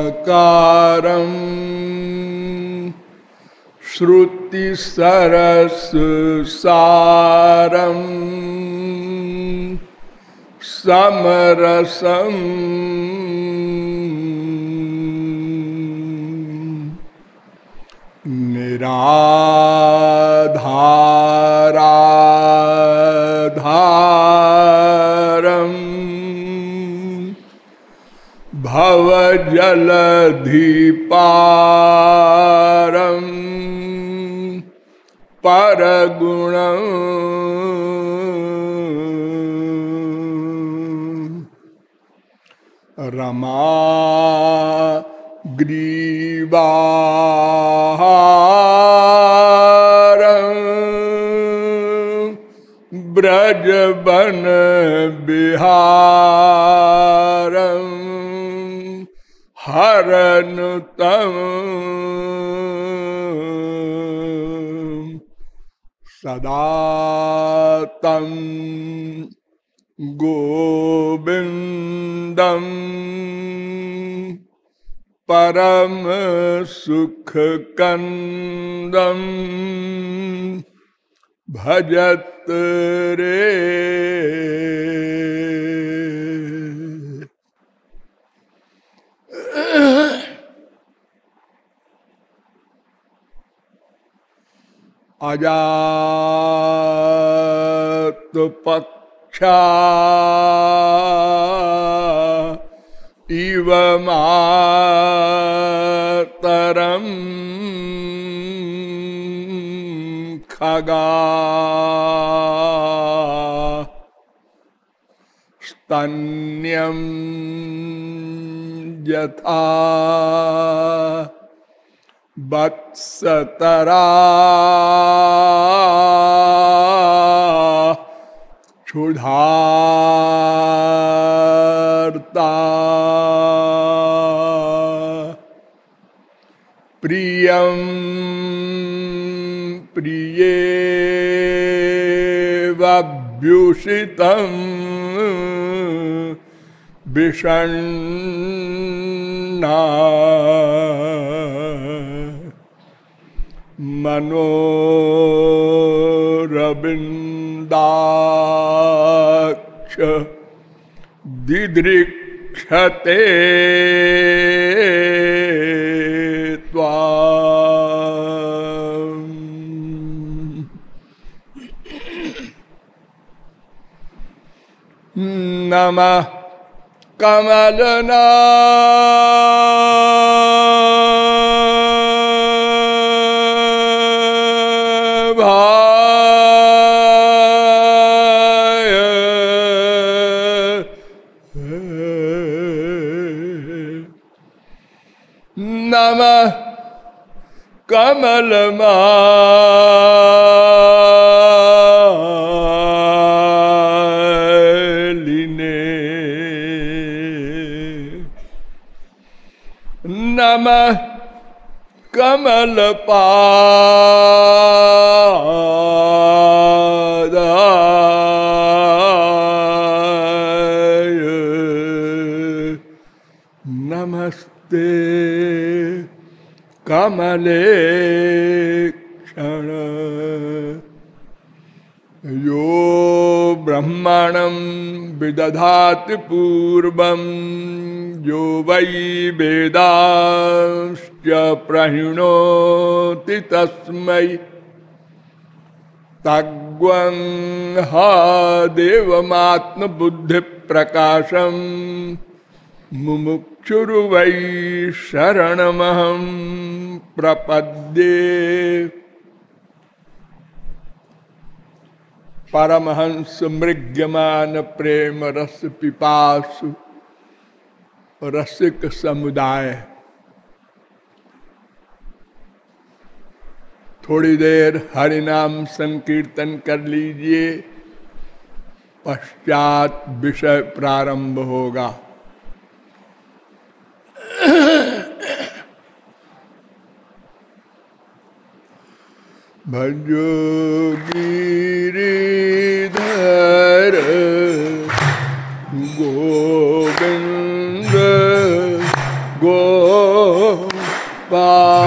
चिदानन्दाकारम् श्रुतिसरससारम् समरसम् निराधाराधारम् भवजलधिपारम् परगुणम् रमा ग्रीवाहारम् ब्रजबन बिहारम् हरनुतम सदा तं गोविन्दम् परम सुख कंदम भजत रे। अजात पक्षा इव मातरम खगा। स्तन्यम यथा वत्सतरा क्षुधार्ता। प्रियं प्रियेवभ्युषितं विषण्णा। मनोरविन्दाक्ष दिदृक्षते त्वाम् नमः कमलना नमः कमलमालिने नमः कमलपादाय नमस्ते कमले क्षण यो ब्रह्मणं विदधाति पूर्वं यो वै वेदांश्च प्रहिणोति तस्मै। तग्वं हा देवमात्मबुद्धिप्रकाशम् मुमुक्षुर्वै शरणमहं प्रपद्ये। परमहंस मृग्यमान प्रेम रस पिपासु रसिक समुदाय। थोड़ी देर हरिनाम संकीर्तन कर लीजिए, पश्चात विषय प्रारंभ होगा। भजो गिरिधर गिरिधर। Bye.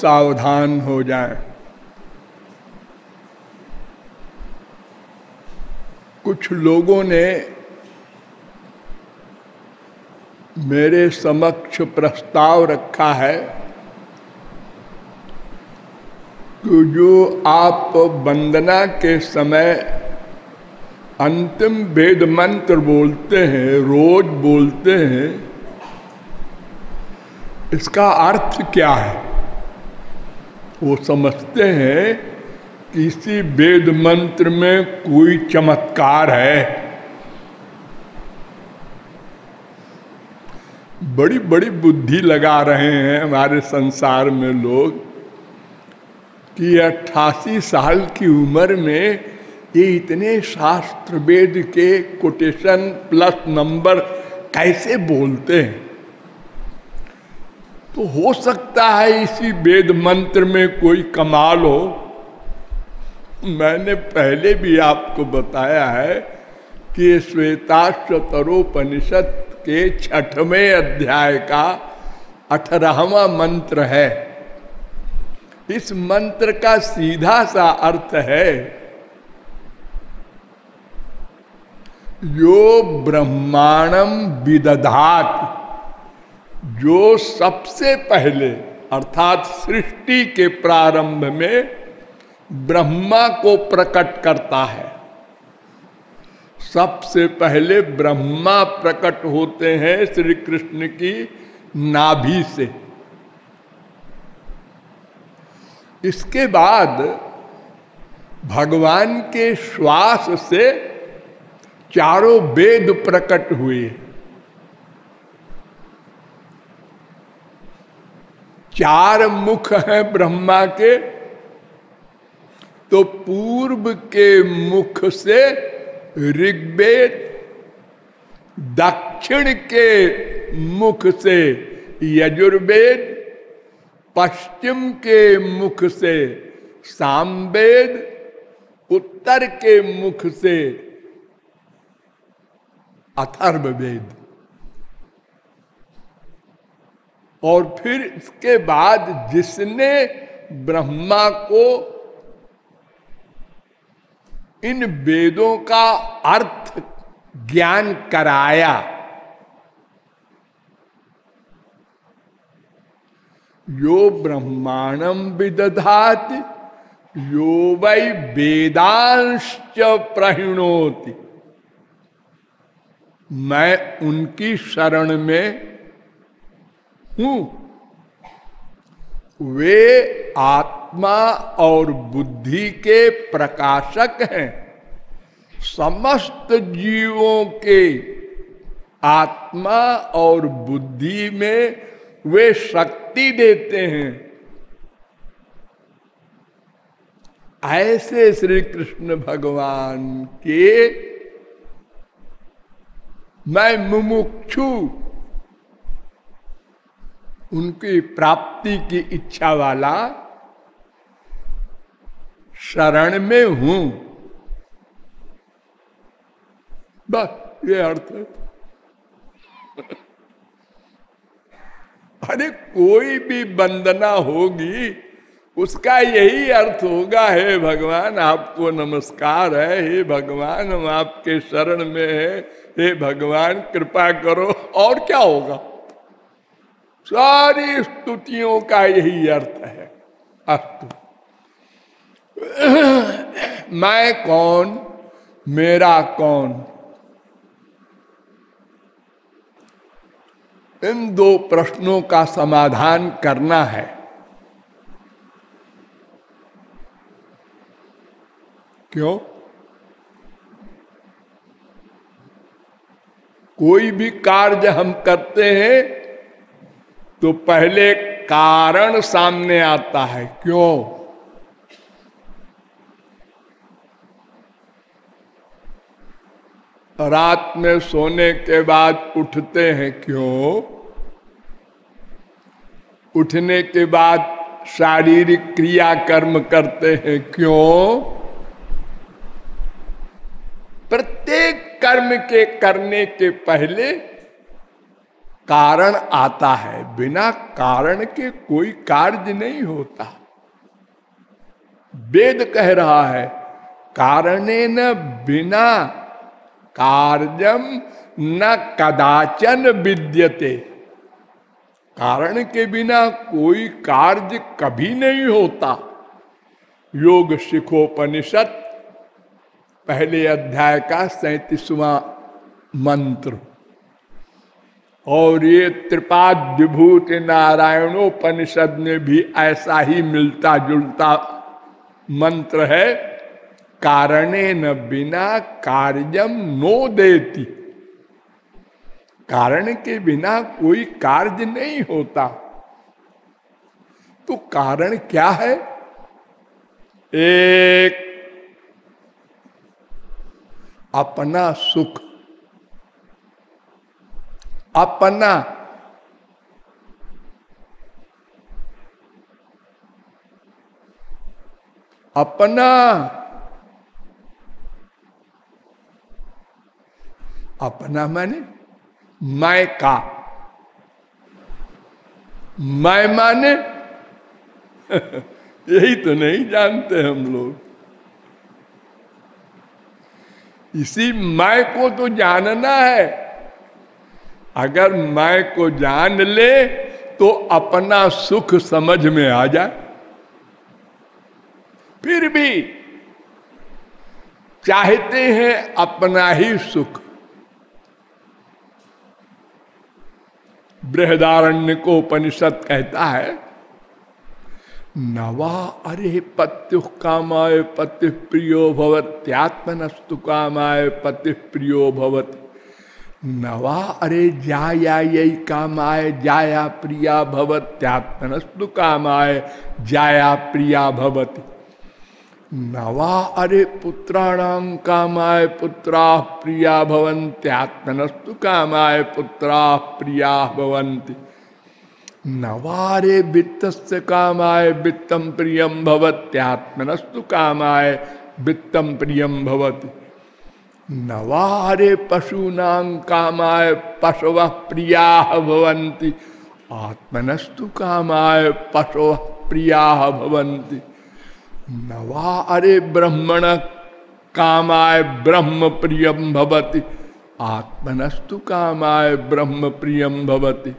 सावधान हो जाएँ। कुछ लोगों ने मेरे समक्ष प्रस्ताव रखा है कि जो आप वंदना के समय अंतिम वेद मंत्र बोलते हैं, रोज बोलते हैं, इसका अर्थ क्या है वो समझते हैं कि इसी वेद मंत्र में कोई चमत्कार है। बड़ी बड़ी बुद्धि लगा रहे हैं हमारे संसार में लोग कि अट्ठासी साल की उम्र में ये इतने शास्त्र वेद के कोटेशन प्लस नंबर कैसे बोलते हैं? तो हो सकता है इसी वेद मंत्र में कोई कमाल हो। मैंने पहले भी आपको बताया है कि श्वेताश्वतरोपनिषद के छठवें अध्याय का अठारहवा मंत्र है। इस मंत्र का सीधा सा अर्थ है, यो ब्रह्मांडम विदधात। जो सबसे पहले, अर्थात सृष्टि के प्रारंभ में, ब्रह्मा को प्रकट करता है। सबसे पहले ब्रह्मा प्रकट होते हैं श्री कृष्ण की नाभि से। इसके बाद, भगवान के श्वास से चारों वेद प्रकट हुए। चार मुख हैं ब्रह्मा के तो पूर्व के मुख से ऋग्वेद, दक्षिण के मुख से यजुर्वेद, पश्चिम के मुख से सामवेद, उत्तर के मुख से अथर्ववेद। और फिर इसके बाद जिसने ब्रह्मा को इन वेदों का अर्थ ज्ञान कराया, यो ब्रह्मांडम विदधात, यो वै वेदांश प्रहिणोति। मैं उनकी शरण में हूँ। वे आत्मा और बुद्धि के प्रकाशक हैं। समस्त जीवों के आत्मा और बुद्धि में वे शक्ति देते हैं। ऐसे श्री कृष्ण भगवान के मैं मुमुक्षु उनकी प्राप्ति की इच्छा वाला शरण में हूँ। बस, ये अर्थ है। अरे, कोई भी वंदना होगी, उसका यही अर्थ होगा, हे भगवान, आपको नमस्कार है, हे भगवान, हम आपके शरण में है, हे भगवान, कृपा करो। और क्या होगा? सारी स्तुतियों का यही अर्थ है। अस्तु। मैं कौन? मेरा कौन? इन दो प्रश्नों का समाधान करना है। क्यों? कोई भी कार्य हम करते हैं तो पहले कारण सामने आता है। क्यों? रात में सोने के बाद उठते हैं। क्यों? उठने के बाद शारीरिक क्रिया कर्म करते हैं। क्यों? प्रत्येक कर्म के करने के पहले कारण आता है, बिना कारण के कोई कार्य नहीं होता। वेद कह रहा है, कारणे न बिना कार्यम न कदाचन विद्यते। कारण के बिना कोई कार्य कभी नहीं होता। योग शिखोपनिषद, पहले अध्याय का सैतीसवा मंत्र। और ये त्रिपाद विभूत नारायणोपनिषद में भी ऐसा ही मिलता जुलता मंत्र है कारणे न बिना कार्यम नो देती। कारण के बिना कोई कार्य नहीं होता। तो कारण क्या है? एक, अपना सुख अपना अपना अपना माने मैं का। मैं माने यही तो नहीं जानते हम लोग। इसी मैं को तो जानना है। अगर मैं को जान ले तो अपना सुख समझ में आ जाए फिर भी चाहते हैं अपना ही सुख। बृहदारण्य को उपनिषद कहता है, नवा अरे पत्यु कामाय पति प्रियो भवत्यात्मनस्तु कामाय पति प्रियो भवत। नवा अरे जाया यही कामाय, जाया प्रिया भवत्यात्मनस्तु कामाय, जाया प्रिया भवती। नवा अरे पुत्राणाम कामाय, पुत्रा प्रिया भवंत्यात्मनस्तु कामाय, पुत्रा प्रिया भवंती नवारे वित्त कामाय वित्तम प्रियम भवत्यात्मनस्तु कामाय वित्तम प्रियम भवती। नवारे पशूनां कामाय पशव प्रिया भवंती आत्मनस्तु कामाय पशव प्रिया भवंती नवा अरे ब्रह्मण कामाय ब्रह्म प्रियम भवती। आत्मनस्तु कामाय ब्रह्म प्रियम भवती।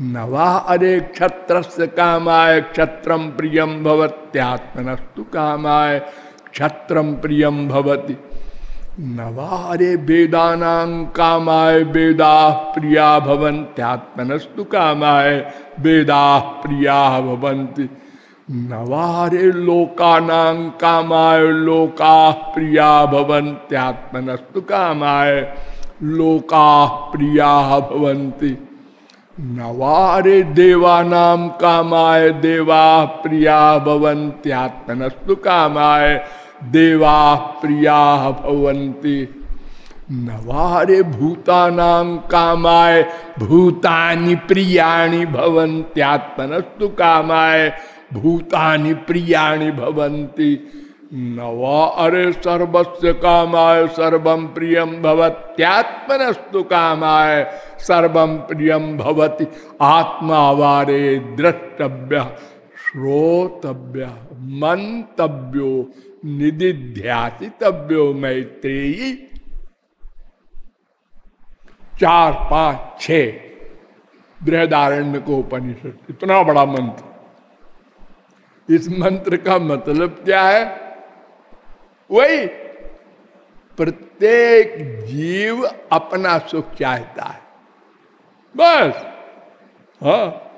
नवा अरे क्षत्र कामाय क्षत्र प्रियम भवत्यात्मनस्तु कामाय क्षत्र प्रियम भवती। नवा अरे वेदानां कामाय, वेदा प्रिया भवंत्यात्मनस्तु कामाय, वेदा प्रिया भवंती नवारे लोकानां कामाय, लोका प्रिया भवंत्यात्मनस्तु कामाय, लोका प्रिया भवंती नवारे देवानाम कामाय, देवा प्रिया भवंत्यात्मनस्तु कामाय देवा प्रिया भवंती नवारे भूतानां कामाय, भूतानि प्रियाणि भवंत्यात्मनस्तु कामाय, भूतानि प्रियाणि भवंती नव अरे सर्वस्व कामाय सर्वम प्रियम भवत्यात्मनस्तु कामाय सर्वम प्रियम भवति। आत्मावारे द्रष्टव्य, श्रोतव्य मंतव्यो निधिध्यासितव्यो मैत्रेयी। चार, पाँच छ बृहदारण्य को उपनिषद। इतना बड़ा मंत्र। इस मंत्र का मतलब क्या है? वही प्रत्येक जीव अपना सुख चाहता है। बस। हा।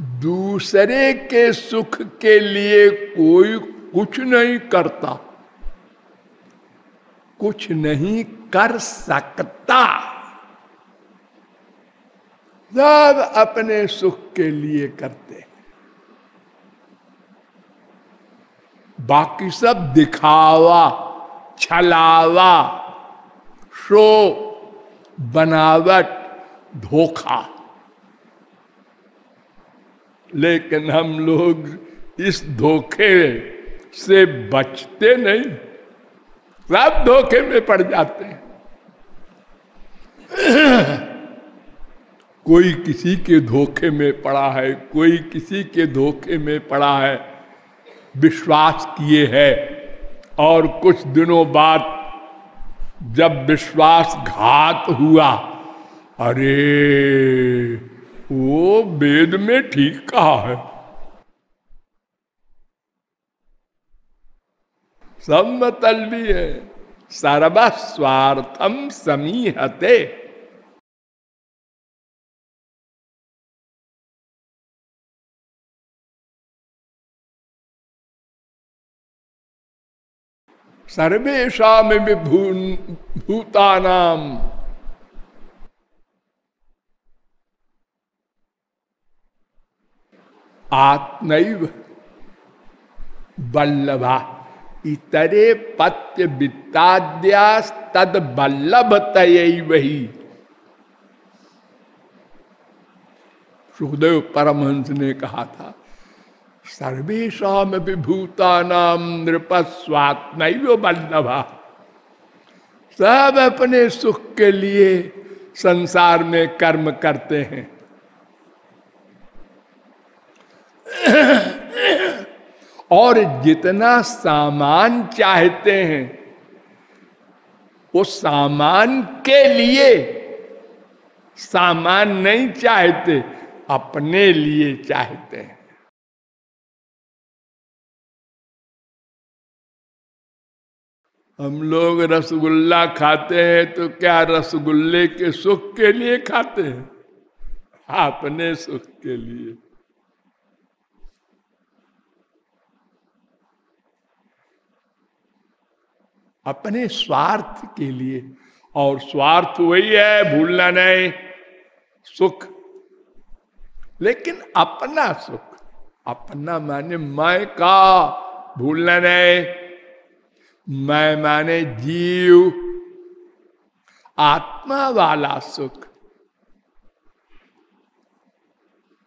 दूसरे के सुख के लिए कोई कुछ नहीं करता। कुछ नहीं कर सकता। सब अपने सुख के लिए करते हैं। बाकी सब दिखावा, छलावा, शो, बनावट, धोखा। लेकिन हम लोग इस धोखे से बचते नहीं। सब धोखे में पड़ जाते हैं। कोई किसी के धोखे में पड़ा है, कोई किसी के धोखे में पड़ा है। विश्वास किए है और कुछ दिनों बाद जब विश्वास घात हुआ, अरे वो वेद में ठीक कहा है। सम्मतलवी है। सर्वस्वार्थम समीहते। सर्वेशा में भूतानाम आत्मैव। बल्लभा, इतरे पत्य वित्ताद्यास तद बल्लभ तय वही सुखदेव परमहंस ने कहा था सर्वेशा विभूतानाम नृपस्वात्म बल्लभा। सब अपने सुख के लिए संसार में कर्म करते हैं। और जितना सामान चाहते हैं, वो सामान के लिए, सामान नहीं चाहते, अपने लिए चाहते हैं। हम लोग रसगुल्ला खाते हैं तो क्या रसगुल्ले के सुख के लिए खाते हैं? अपने सुख के लिए। अपने स्वार्थ के लिए। और स्वार्थ वही है, भूलना नहीं। सुख। लेकिन अपना सुख। अपना माने मैं का, भूलना नहीं। मैं माने जीव। आत्मा वाला सुख।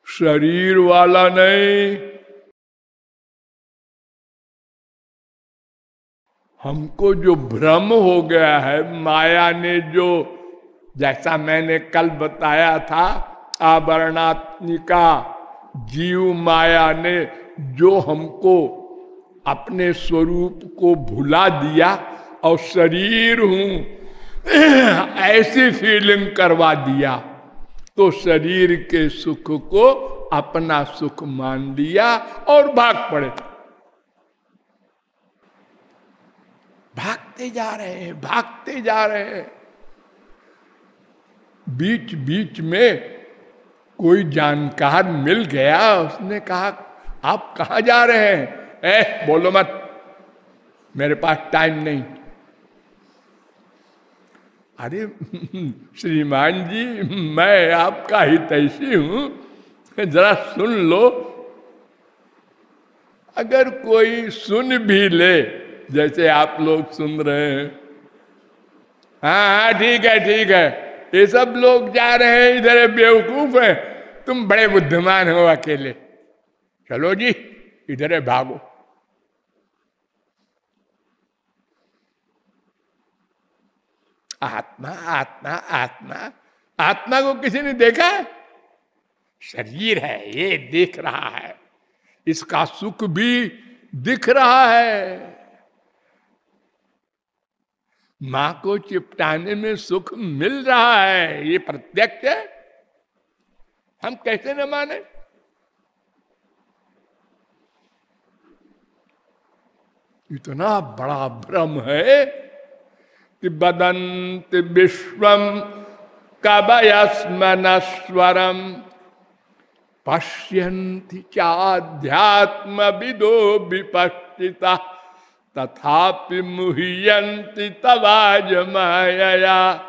शरीर वाला नहीं। हमको जो भ्रम हो गया है, माया ने जो, जैसा मैंने कल बताया था आवरणात्मिका जीव माया ने जो हमको अपने स्वरूप को भुला दिया और शरीर हूँ, ऐसी फीलिंग करवा दिया तो शरीर के सुख को अपना सुख मान लिया और भाग पड़े। भागते जा रहे हैं, भागते जा रहे हैं। बीच बीच में कोई जानकार मिल गया, उसने कहा, आप कहा जा रहे हैं? ए, बोलो मत, मेरे पास टाइम नहीं। अरे, श्रीमान जी, मैं आपका ही तैसी हूँ, जरा सुन लो। अगर कोई सुन भी ले जैसे आप लोग सुन रहे हैं। हाँ हाँ ठीक है ठीक है। ये सब लोग जा रहे हैं, इधर बेवकूफ़ है। तुम बड़े बुद्धिमान हो अकेले। चलो जी, इधर भागो। आत्मा आत्मा आत्मा। आत्मा को किसी ने देखा है? शरीर है, ये देख रहा है। इसका सुख भी दिख रहा है। माँ को चिपटाने में सुख मिल रहा है, ये प्रत्यक्ष है। हम कैसे न माने? इतना बड़ा भ्रम है कि बदंत विश्वम, कवयस्मनस्वरम पश्यन्ति चाध्यात्म विदो विपक्षिता तथापि मुह्यंति तवाज माया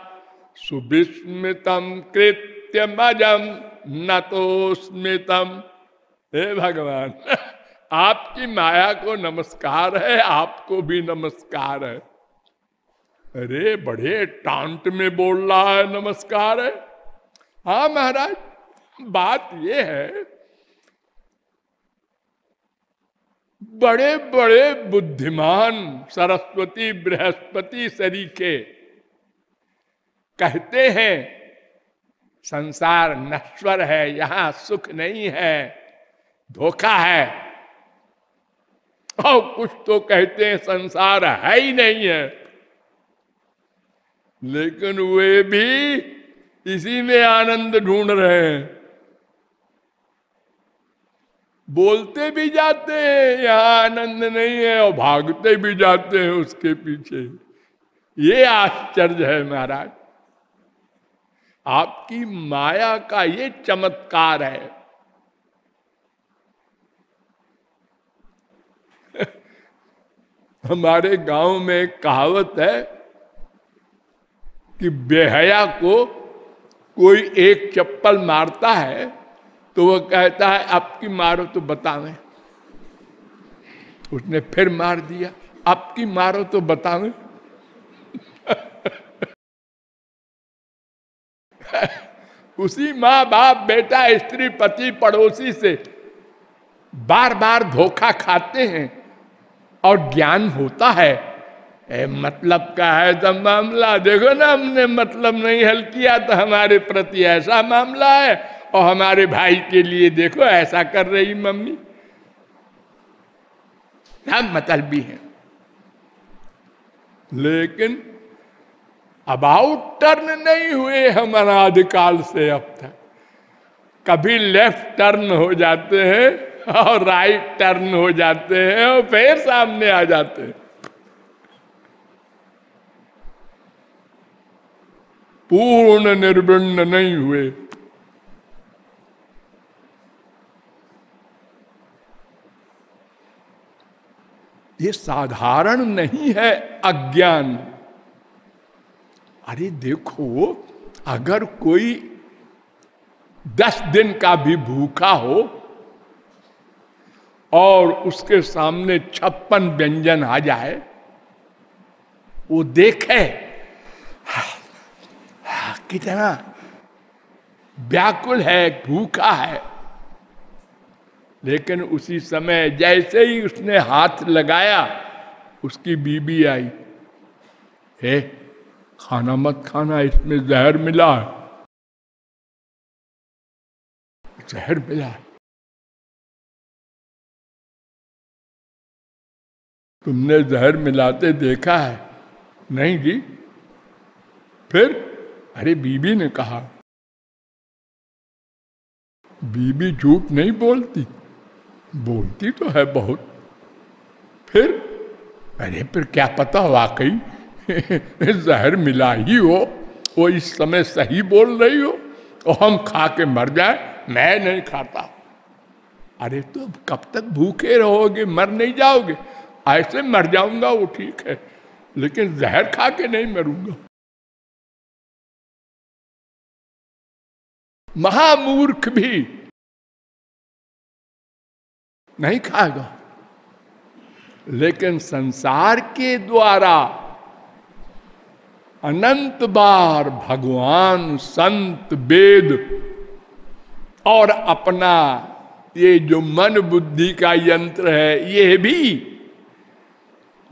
सुविस्मितम कृत्यमजम न तो स्मितम हे भगवान, आपकी माया को नमस्कार है, आपको भी नमस्कार है। अरे, बड़े टांट में बोल रहा है नमस्कार है। हाँ महाराज, बात यह है बड़े बड़े बुद्धिमान सरस्वती, बृहस्पति सरीखे कहते हैं, संसार नश्वर है, यहाँ सुख नहीं है, धोखा है। और कुछ तो कहते हैं, संसार है ही नहीं है। लेकिन वे भी इसी में आनंद ढूंढ रहे हैं। बोलते भी जाते हैं, यहाँ आनंद नहीं है और भागते भी जाते हैं उसके पीछे। ये आश्चर्य है महाराज। आपकी माया का ये चमत्कार है। हमारे गाँव में एक कहावत है कि बेहया को कोई एक चप्पल मारता है तो वह कहता है आपकी मारो तो बतावे। उसने फिर मार दिया आपकी मारो तो बतावे। उसी माँ बाप बेटा स्त्री पति पड़ोसी से बार बार धोखा खाते हैं और ज्ञान होता है। ए, मतलब का है तो मामला देखो ना हमने मतलब नहीं हल किया तो हमारे प्रति ऐसा मामला है। और हमारे भाई के लिए देखो, ऐसा कर रही मम्मी। हम मतलब हैं। लेकिन अबाउट टर्न नहीं हुए हम अनादिकाल से अब तक। कभी लेफ़्ट टर्न हो जाते हैं और राइट टर्न हो जाते हैं और फिर सामने आ जाते हैं। पूर्ण निर्विण्ण नहीं हुए। ये साधारण नहीं है अज्ञान। अरे देखो, अगर कोई दस दिन का भी भूखा हो और उसके सामने छप्पन व्यंजन आ जाए, वो देखे कितना व्याकुल है, भूखा है। लेकिन उसी समय जैसे ही उसने हाथ लगाया, उसकी बीबी आई। हे, खाना मत खाना, इसमें जहर मिला जहर मिला तुमने जहर मिलाते देखा है? नहीं जी। फिर, अरे, बीबी ने कहा, बीबी झूठ नहीं बोलती। बोलती तो है बहुत। फिर, अरे, फिर क्या पता वाकई जहर मिला ही हो, वो इस समय सही बोल रही हो, और हम खा के मर जाए, मैं नहीं खाता। अरे तो कब तक भूखे रहोगे, मर नहीं जाओगे? ऐसे मर जाऊँगा, वो ठीक है, लेकिन जहर खा के नहीं मरूँगा। महामूर्ख भी नहीं खाएगा। लेकिन संसार के द्वारा अनंत बार भगवान, संत, वेद और अपना ये जो मन बुद्धि का यंत्र है, ये भी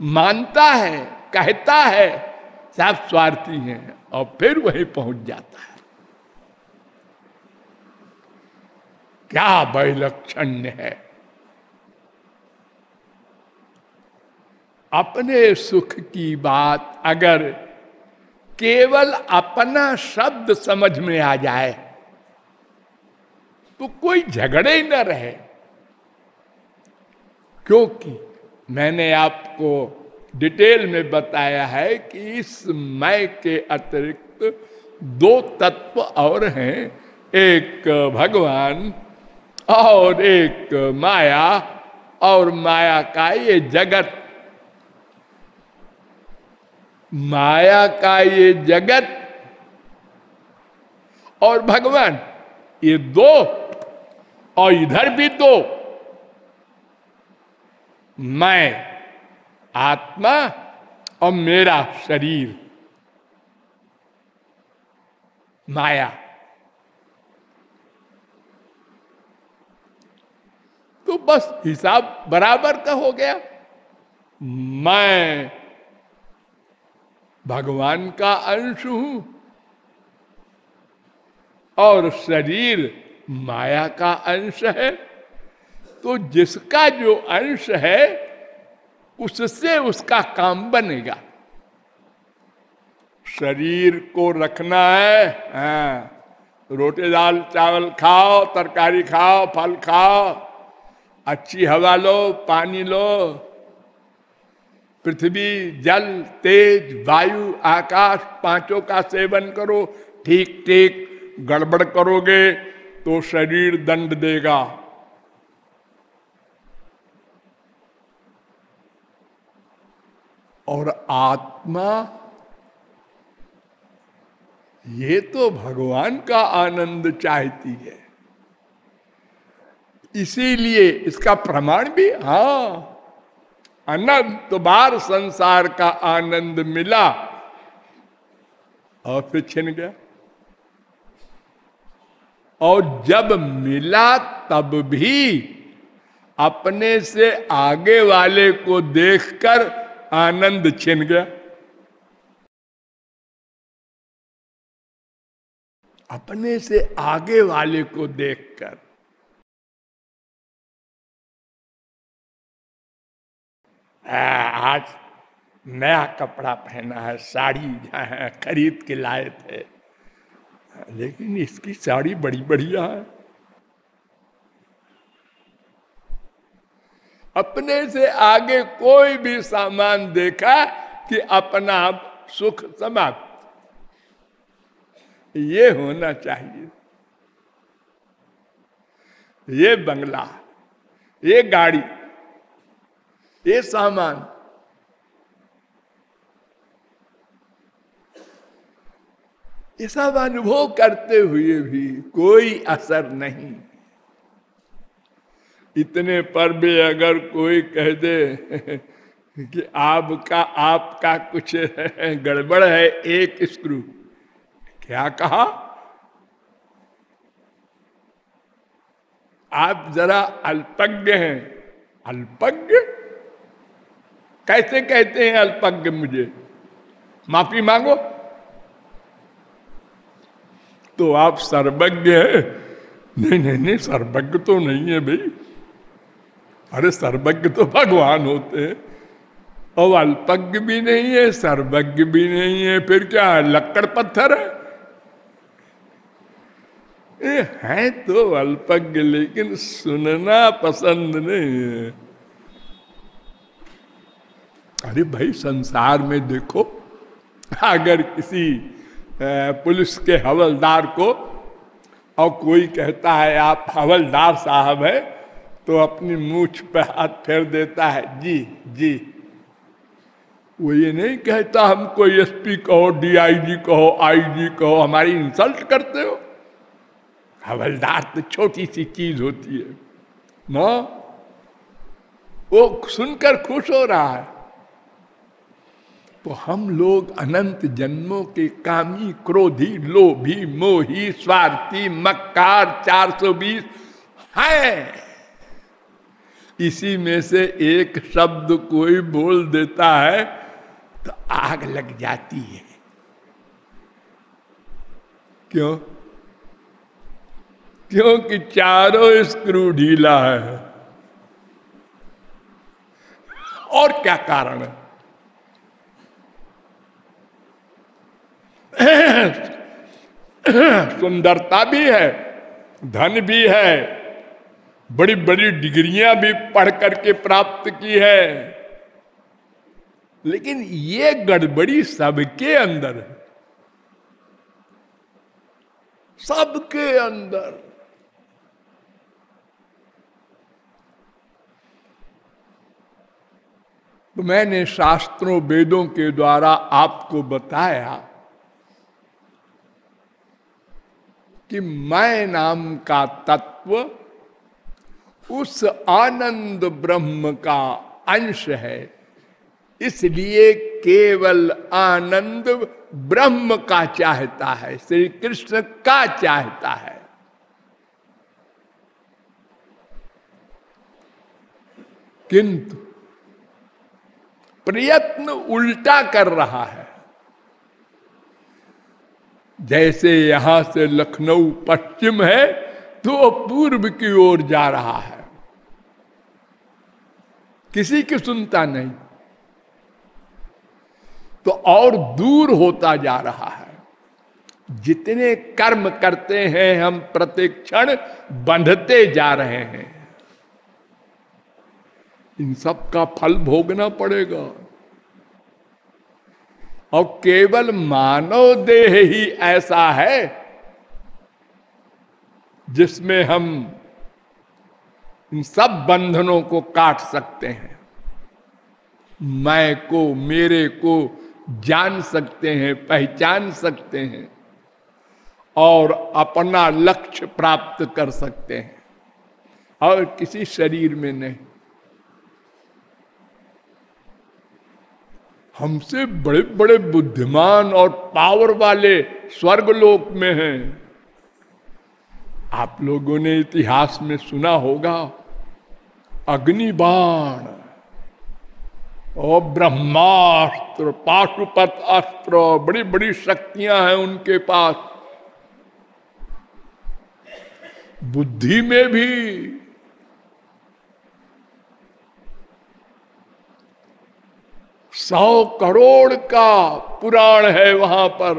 मानता है, कहता है सब स्वार्थी हैं और फिर वही पहुँच जाता है। क्या वैलक्षण्य है। अपने सुख की बात अगर केवल अपना शब्द समझ में आ जाए तो कोई झगड़े ही न रहे। क्योंकि मैंने आपको डिटेल में बताया है कि इस मैं के अतिरिक्त दो तत्व और हैं। एक भगवान और एक माया, और माया का ये जगत माया का ये जगत और भगवान, ये दो और इधर भी दो। मैं, आत्मा और मेरा शरीर। माया। तो बस हिसाब बराबर का हो गया। मैं भगवान का अंश हूँ। और शरीर माया का अंश है। तो जिसका जो अंश है उससे उसका काम बनेगा। शरीर को रखना है हाँ, रोटी दाल चावल खाओ तरकारी खाओ फल खाओ। अच्छी हवा लो पानी लो। पृथ्वी, जल, तेज, वायु, आकाश, पाँचों का सेवन करो। ठीक ठीक गड़बड़ करोगे तो शरीर दंड देगा। और आत्मा, ये तो भगवान का आनंद चाहती है। इसीलिए इसका प्रमाण भी हाँ अनंत बार संसार का आनंद मिला। और फिर छिन गया। और जब मिला तब भी अपने से आगे वाले को देखकर आनंद छिन गया। अपने से आगे वाले को देखकर आज नया कपड़ा पहना है, साड़ी खरीद के लाए थे। लेकिन इसकी साड़ी बड़ी बढ़िया है। अपने से आगे कोई भी सामान देखा कि अपना सुख समाप्त। ये होना चाहिए। ये बंगला, ये गाड़ी ये सामान। ये सब अनुभव करते हुए भी कोई असर नहीं। इतने पर भी अगर कोई कह दे कि आपका आपका कुछ गड़बड़ है, एक स्क्रू। क्या कहा? आप जरा अल्पज्ञ हैं। अल्पज्ञ? कैसे कहते हैं अल्पज्ञ मुझे? माफ़ी मांगो। तो आप सर्वज्ञ है। नहीं नहीं नहीं, सर्वज्ञ तो नहीं है भाई। अरे सर्वज्ञ तो भगवान होते हैं। और अल्पज्ञ भी नहीं है, सर्वज्ञ भी नहीं है। फिर क्या लक्कड़ पत्थर है? ये है तो अल्पज्ञ, लेकिन सुनना पसंद नहीं है। अरे भाई, संसार में देखो, अगर किसी पुलिस के हवलदार को, और कोई कहता है, आप हवलदार साहब है तो अपनी मूछ पे हाथ फेर देता है, जी जी। वो ये नहीं कहता, हमको एसपी कहो, डीआईजी कहो, आईजी कहो, हमारी इंसल्ट करते हो। हवलदार तो छोटी सी चीज़ होती है। ना वो सुनकर खुश हो रहा है। तो हम लोग अनंत जन्मों के कामी, क्रोधी, लोभी, मोही, स्वार्थी, मक्कार 420 है। इसी में से एक शब्द कोई बोल देता है तो आग लग जाती है। क्यों? क्योंकि चारों स्क्रू ढीला है। और क्या कारण है? सुंदरता भी है, धन भी है बड़ी बड़ी डिग्रियाँ भी पढ़ करके प्राप्त की है। लेकिन ये गड़बड़ी सबके अंदर है। सबके अंदर। तो मैंने शास्त्रों, वेदों के द्वारा आपको बताया कि मैं नाम का तत्व उस आनंद ब्रह्म का अंश है। इसलिए केवल आनंद ब्रह्म का चाहता है श्री कृष्ण का चाहता है। किंतु प्रयत्न उल्टा कर रहा है। जैसे यहाँ से लखनऊ पश्चिम है तो पूर्व की ओर जा रहा है। किसी की सुनता नहीं। तो और दूर होता जा रहा है। जितने कर्म करते हैं, हम प्रतिक्षण बंधते जा रहे हैं। इन सब का फल भोगना पड़ेगा। और केवल मानव देह ही ऐसा है जिसमें हम इन सब बंधनों को काट सकते हैं। मैं को, मेरे को जान सकते हैं, पहचान सकते हैं और अपना लक्ष्य प्राप्त कर सकते हैं। और किसी शरीर में नहीं। हमसे बड़े बड़े बुद्धिमान और पावर वाले स्वर्ग लोक में हैं। आप लोगों ने इतिहास में सुना होगा, अग्निबाण और ब्रह्मास्त्र, पाशुपत अस्त्र बड़ी बड़ी शक्तियाँ हैं उनके पास। बुद्धि में भी सौ करोड़ का पुराण है वहाँ पर।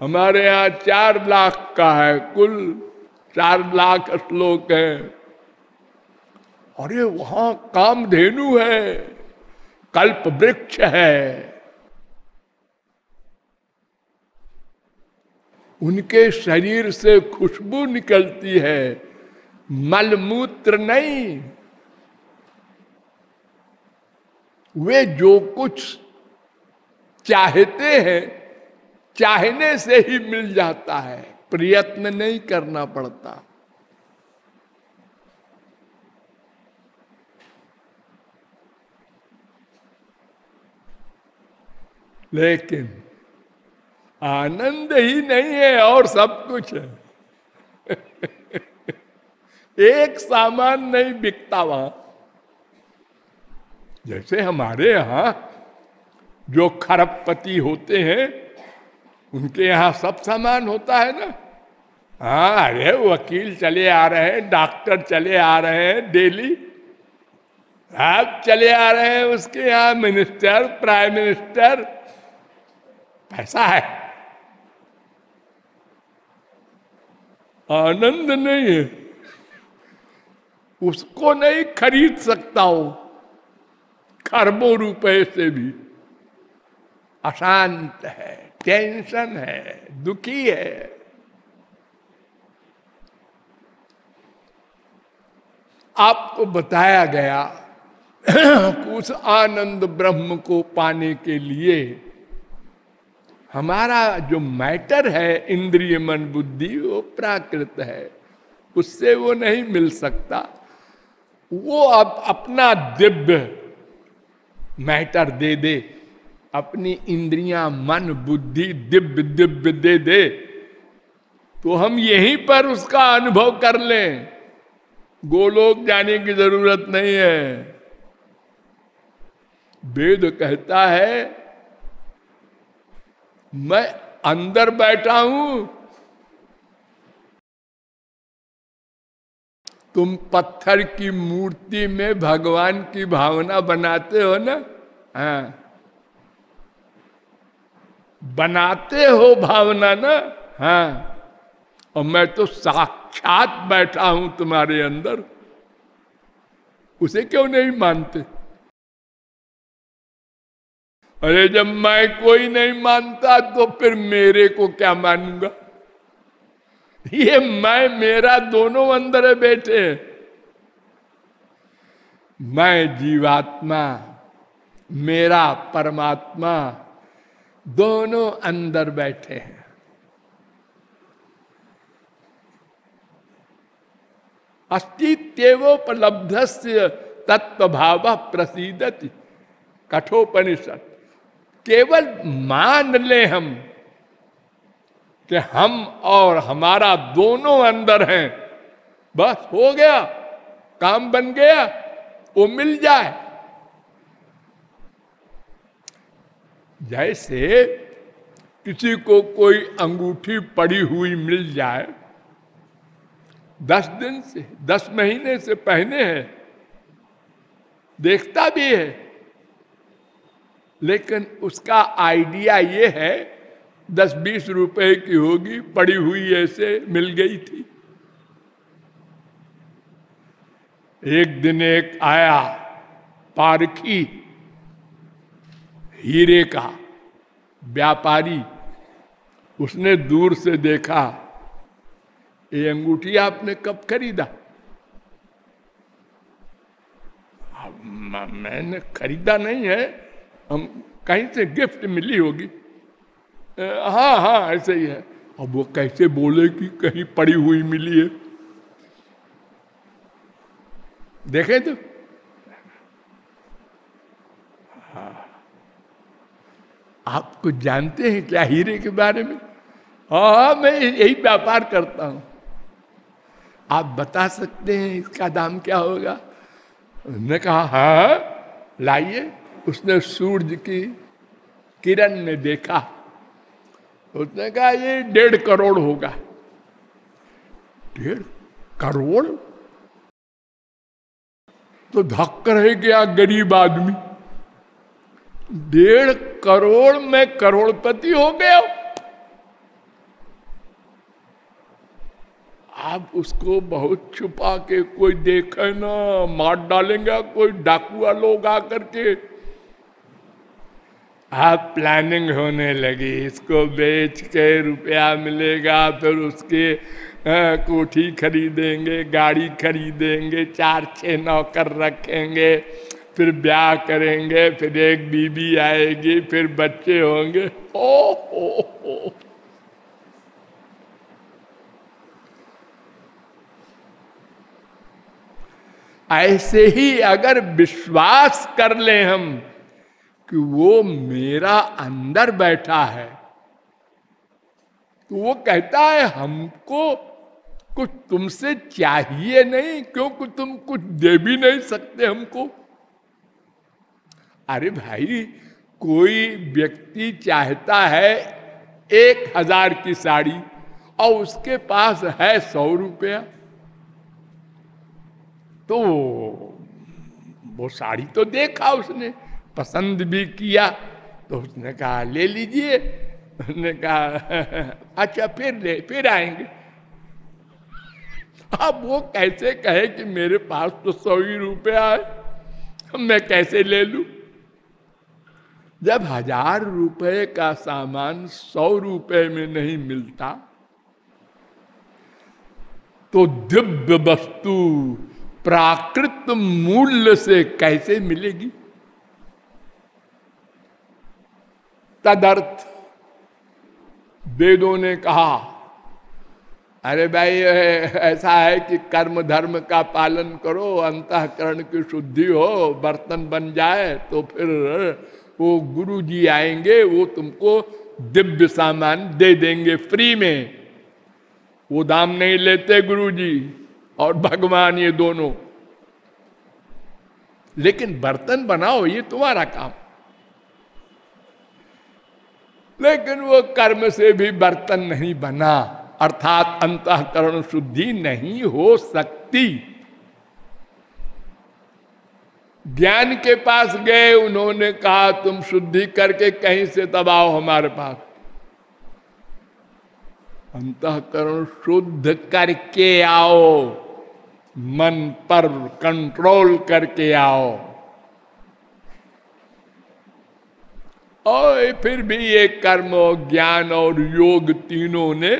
हमारे यहाँ चार लाख का है, कुल चार लाख श्लोक है। अरे वहाँ कामधेनु है, कल्प वृक्ष है। उनके शरीर से खुशबू निकलती है, मलमूत्र नहीं वे जो कुछ चाहते हैं, चाहने से ही मिल जाता है। प्रयत्न नहीं करना पड़ता। लेकिन आनंद ही नहीं है और सब कुछ है। एक सामान नहीं बिकता वहाँ। जैसे हमारे यहाँ जो खरबपति होते हैं, उनके यहाँ सब सामान होता है ना? हाँ अरे वकील चले आ रहे हैं, डॉक्टर चले आ रहे हैं, डेली। आप चले आ रहे हैं उसके यहाँ, मिनिस्टर, प्राइम मिनिस्टर, पैसा है। आनंद नहीं है। उसको नहीं खरीद सकता हो। खरबों रुपए से भी। अशांत है, टेंशन है, दुखी है। आपको बताया गया उस आनंद ब्रह्म को पाने के लिए हमारा जो मैटर है, इंद्रिय मन बुद्धि, वो प्राकृत है। उससे वो नहीं मिल सकता। वो अब अपना दिव्य मैटर दे दे। अपनी इंद्रियाँ, मन, बुद्धि दिव्य दिव्य दे दे। तो हम यहीं पर उसका अनुभव कर लें। गोलोक जाने की ज़रूरत नहीं है। वेद कहता है, मैं अंदर बैठा हूँ तुम पत्थर की मूर्ति में भगवान की भावना बनाते हो ना? हाँ। बनाते हो भावना ना? हाँ। और मैं तो साक्षात बैठा हूँ तुम्हारे अंदर। उसे क्यों नहीं मानते? अरे जब मैं कोई नहीं मानता तो फिर मेरे को क्या मानूँगा? ये मैं, मेरा दोनों अंदर है बैठे मैं जीवात्मा, मेरा परमात्मा दोनों अंदर बैठे हैं। अस्तित्वोपलब्ध से तत्व भाव प्रसिदति। कठोपनिषद केवल मान ले हम कि हम और हमारा दोनों अंदर हैं। बस हो गया, काम बन गया, वो मिल जाए। जैसे किसी को कोई अंगूठी पड़ी हुई मिल जाए, दस दिन से, दस महीने से पहने हैं, देखता भी है, लेकिन उसका आइडिया ये है दस बीस रुपए की होगी, पड़ी हुई ऐसे मिल गई थी। एक दिन एक आया, पारखी, हीरे का व्यापारी। उसने दूर से देखा, ये अंगूठी आपने कब खरीदा? मैंने खरीदा नहीं है, हम कहीं से गिफ्ट मिली होगी। हाँ हाँ ऐसे ही है। अब वो कैसे बोले कि कहीं पड़ी हुई मिली है? देखे तो। हाँ। आप कुछ जानते हैं क्या हीरे के बारे में? हाँ हाँ मैं यही व्यापार करता हूँ। आप बता सकते हैं इसका दाम क्या होगा? उसने कहा हाँ लाइए। उसने सूरज की किरण में देखा। उसने कहा, ये डेढ़ करोड़ होगा। डेढ़ करोड़? तो धक्कर रह गया, गरीब आदमी। डेढ़ करोड़ में करोड़पति हो गया आप उसको बहुत छुपा के कोई देखे ना, मार डालेंगे, कोई डाकुआ लोग आकर के आप प्लानिंग होने लगी। इसको बेच के रुपया मिलेगा, फिर उसके कोठी खरीदेंगे, गाड़ी खरीदेंगे, चार छः नौकर रखेंगे, फिर ब्याह करेंगे, फिर एक बीबी आएगी, फिर बच्चे होंगे। ओ हो हो। ऐसे ही अगर विश्वास कर ले हम कि वो मेरा अंदर बैठा है। तो वो कहता है, हमको कुछ तुमसे चाहिए नहीं, क्योंकि तुम कुछ दे भी नहीं सकते हमको। अरे भाई, कोई व्यक्ति चाहता है एक हज़ार की साड़ी और उसके पास है सौ रुपया तो वो साड़ी तो देखा उसने। पसंद भी किया तो उसने कहा, ले लीजिए। उसने कहा अच्छा फिर ले, फिर आएँगे। अब वो कैसे कहे कि मेरे पास तो सौ ही रुपया है मैं कैसे ले लू? जब हज़ार रुपए का सामान सौ रुपए में नहीं मिलता तो दिव्य वस्तु प्राकृत मूल्य से कैसे मिलेगी? तदर्थ वेदों ने कहा, अरे भाई, ऐसा है कि कर्म धर्म का पालन करो, अंतकरण की शुद्धि हो, बर्तन बन जाए तो फिर वो गुरु जी आएँगे, वो तुमको दिव्य सामान दे देंगे फ्री में। वो दाम नहीं लेते गुरु जी और भगवान ये दोनों। लेकिन बर्तन बनाओ, ये तुम्हारा काम। लेकिन वो कर्म से भी बर्तन नहीं बना, अर्थात अंतकरण शुद्धि नहीं हो सकती। ज्ञान के पास गए, उन्होंने कहा, तुम शुद्धि करके कहीं से दबाओ हमारे पास। अंतकरण शुद्ध करके आओ, मन पर कंट्रोल करके आओ। और फिर भी ये कर्म और ज्ञान और योग तीनों ने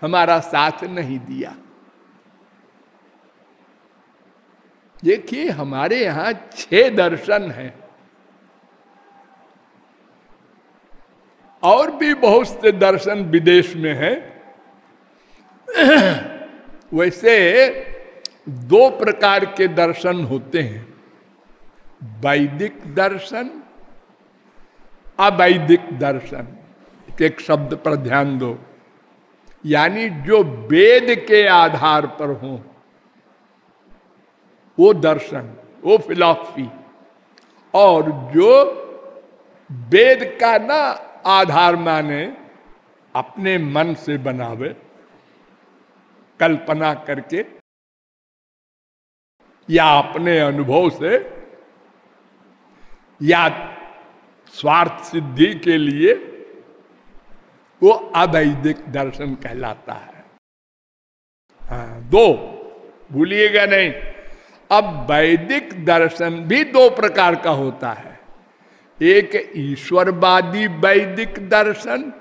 हमारा साथ नहीं दिया। देखिए, हमारे यहाँ छह दर्शन हैं। और भी बहुत से दर्शन विदेश में हैं। वैसे दो प्रकार के दर्शन होते हैं। वैदिक दर्शन अवैदिक दर्शन। एक शब्द पर ध्यान दो। यानी जो वेद के आधार पर हो, वो दर्शन, वो फिलॉसफी और जो वेद का ना आधार माने, अपने मन से बनावे, कल्पना करके, या अपने अनुभव से, या स्वार्थ सिद्धि के लिए वो अवैधिक दर्शन कहलाता है। हाँ दो, भूलिएगा नहीं, अब वैदिक दर्शन भी दो प्रकार का होता है। एक ईश्वरवादी वैदिक दर्शन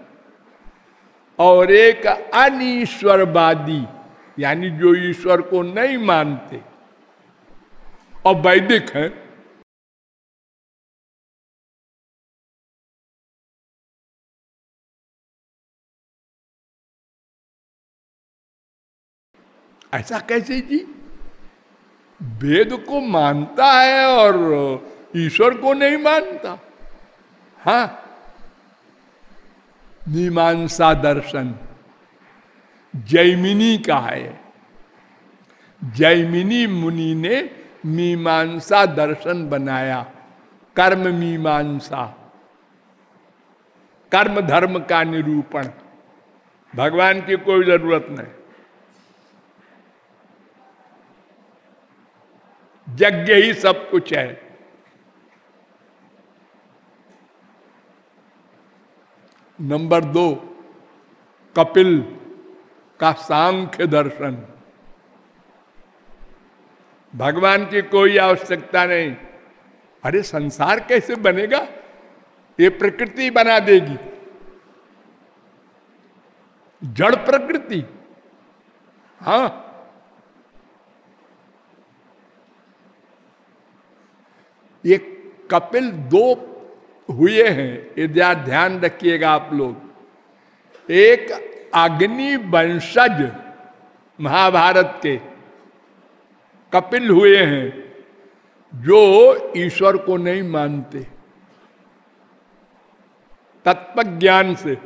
और एक अनिश्वरवादी, यानी जो ईश्वर को नहीं मानते, और वैदिक है ऐसा कैसे जी? वेद को मानता है और ईश्वर को नहीं मानता। हा। मीमांसा दर्शन। जैमिनी का है। जैमिनी मुनि ने मीमांसा दर्शन बनाया। कर्म मीमांसा। कर्म धर्म का निरूपण। भगवान की कोई ज़रूरत नहीं। यज्ञ ही सब कुछ है। नंबर दो, कपिल का सांख्य दर्शन। भगवान की कोई आवश्यकता नहीं। अरे, संसार कैसे बनेगा? ये प्रकृति बना देगी। जड़ प्रकृति। हाँ ये कपिल दो हुए हैं। यदि ध्यान रखिएगा आप लोग। एक अग्नि वंशज महाभारत के कपिल हुए हैं, जो ईश्वर को नहीं मानते। तत्व ज्ञान से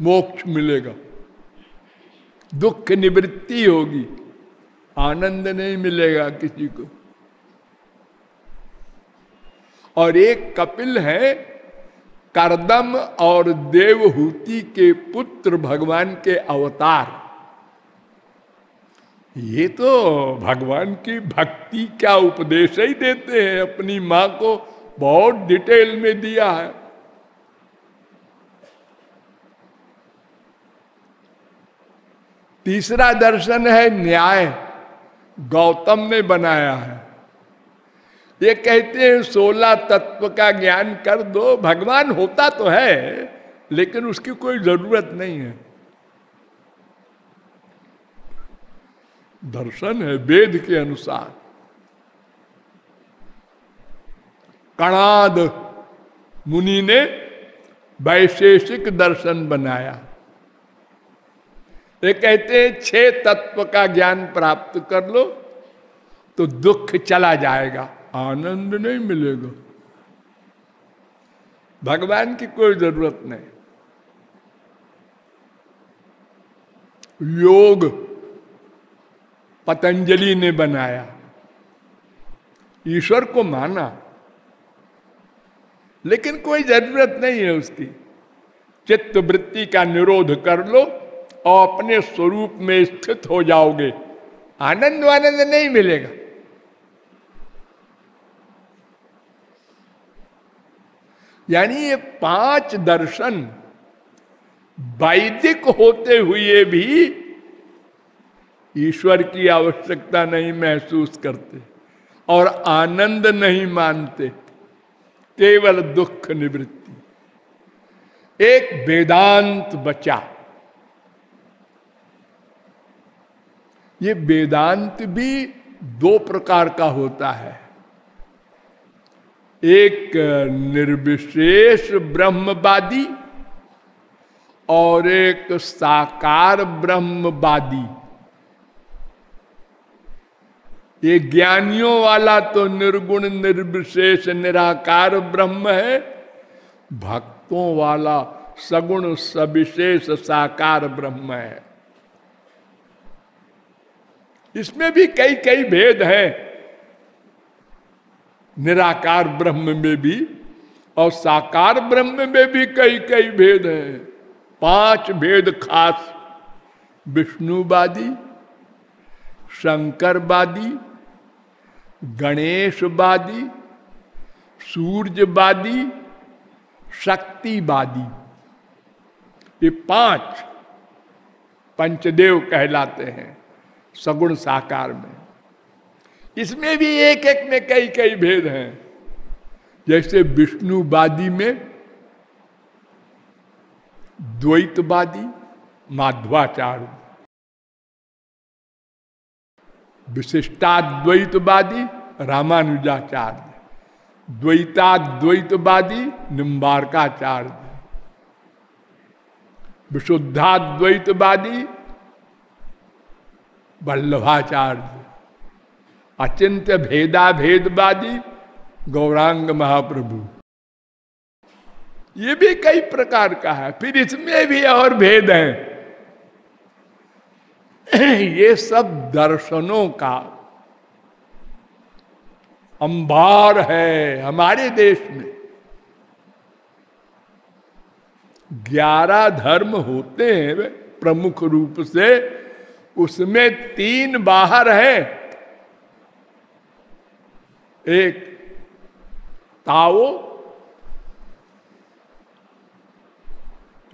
मोक्ष मिलेगा। दुख निवृत्ति होगी। आनंद नहीं मिलेगा किसी को। और एक कपिल है, करदम और देवहूति के पुत्र भगवान के अवतार। ये तो भगवान की भक्ति क्या उपदेश ही देते हैं, अपनी माँ को बहुत डिटेल में दिया है। तीसरा दर्शन है न्याय, गौतम ने बनाया है। ये कहते हैं, सोलह तत्व का ज्ञान कर दो। भगवान होता तो है, लेकिन उसकी कोई ज़रूरत नहीं है। दर्शन है वेद के अनुसार। कणाद मुनि ने वैशेषिक दर्शन बनाया। ये कहते हैं, छह तत्व का ज्ञान प्राप्त कर लो तो दुख चला जाएगा। आनंद नहीं मिलेगा। भगवान की कोई ज़रूरत नहीं। योग पतंजलि ने बनाया। ईश्वर को माना। लेकिन कोई ज़रूरत नहीं है उसकी। चित्त वृत्ति का निरोध कर लो और अपने स्वरूप में स्थित हो जाओगे। आनंद आनंद नहीं मिलेगा। यानी ये पाँच दर्शन वैदिक होते हुए भी ईश्वर की आवश्यकता नहीं महसूस करते और आनंद नहीं मानते, केवल दुख निवृत्ति। एक वेदांत बचा। ये वेदांत भी दो प्रकार का होता है। एक निर्विशेष ब्रह्मवादी और एक साकार ब्रह्मवादी। ये ज्ञानियों वाला तो निर्गुण, निर्विशेष, निराकार ब्रह्म है। भक्तों वाला सगुण, सविशेष, साकार ब्रह्म है। इसमें भी कई कई भेद हैं। निराकार ब्रह्म में भी और साकार ब्रह्म में भी कई कई भेद हैं। पाँच भेद खास। विष्णुवादी, शंकरवादी, गणेशवादी, सूर्यवादी, शक्तिवादी। ये पाँच पंचदेव कहलाते हैं सगुण साकार में। इसमें भी एक एक में कई कई भेद हैं। जैसे विष्णुवादी में द्वैतवादी, माध्वाचार्य। विशिष्टाद्वैतवादी, रामानुजाचार्य। द्वैताद्वैतवादी, निम्बारकाचार्य। विशुद्धाद्वैतवादी, वल्लभाचार्य। अचिंत्य भेदा भेदवादी गौरांग महाप्रभु। ये भी कई प्रकार का है, फिर इसमें भी और भेद हैं। ये सब दर्शनों का अंबार है हमारे देश में। ग्यारह धर्म होते हैं प्रमुख रूप से, उसमें तीन बाहर है। एक ताओ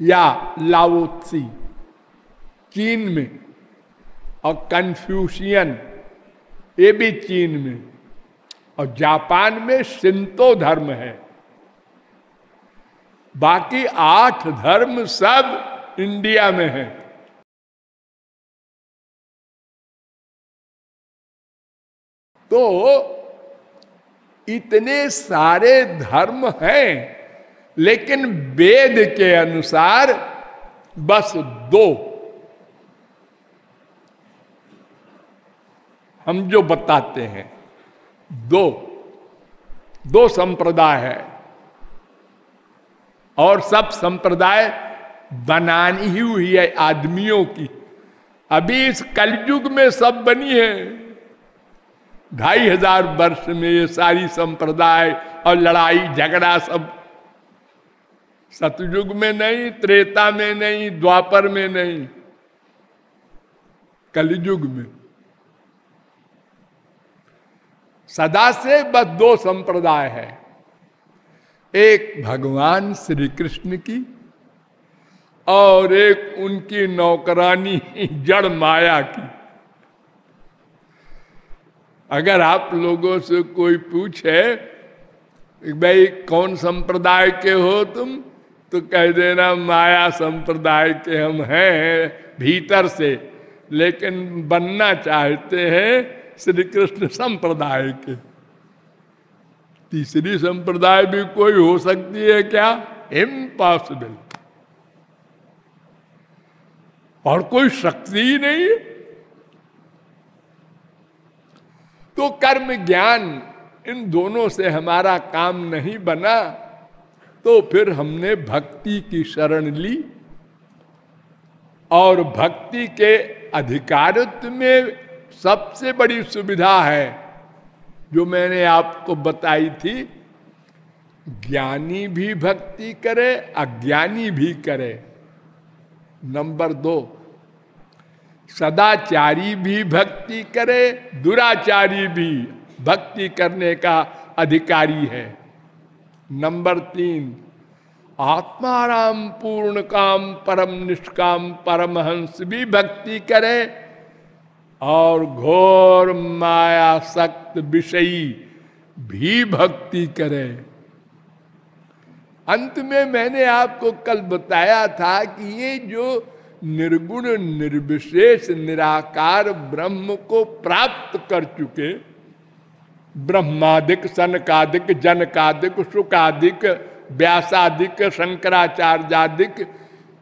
या लाओत्सी, चीन में, और कन्फ्यूशियन, ये भी चीन में। और जापान में सिंतो धर्म है। बाकी आठ धर्म सब इंडिया में है। तो इतने सारे धर्म हैं, लेकिन वेद के अनुसार बस दो। हम जो बताते हैं, दो। दो संप्रदाय है। और सब संप्रदाय बनानी ही हुई है आदमियों की। अभी इस कलयुग में सब बनी है। ढाई हज़ार वर्ष में ये सारी संप्रदाय और लड़ाई, झगड़ा सब सतयुग में नहीं, त्रेता में नहीं, द्वापर में नहीं, कलयुग में। सदा से बस दो संप्रदाय है। एक भगवान श्री कृष्ण की और एक उनकी नौकरानी जड़ माया की। अगर आप लोगों से कोई पूछे भाई कौन संप्रदाय के हो तुम तो कह देना, माया संप्रदाय के हम हैं भीतर से। लेकिन बनना चाहते हैं श्री कृष्ण संप्रदाय के। तीसरी संप्रदाय भी कोई हो सकती है क्या? इम्पॉसिबल और कोई शक्ति ही नहीं है। तो कर्म ज्ञान इन दोनों से हमारा काम नहीं बना तो फिर हमने भक्ति की शरण ली। और भक्ति के अधिकारित्व में सबसे बड़ी सुविधा है, जो मैंने आपको बताई थी, ज्ञानी भी भक्ति करे, अज्ञानी भी करे। नंबर दो सदाचारी भी भक्ति करे, दुराचारी भी भक्ति करने का अधिकारी है। नंबर तीन, आत्माराम पूर्ण काम, परम निष्काम, परमहंस भी भक्ति करे और घोर माया सक्त विषयी भी भक्ति करे। अंत में मैंने आपको कल बताया था कि ये जो निर्गुण, निर्विशेष, निराकार ब्रह्म को प्राप्त कर चुके। ब्रह्मादिक, सनकादिक, जनकादिक, सुकादिक, व्यासादिक, शंकराचार्यादिक,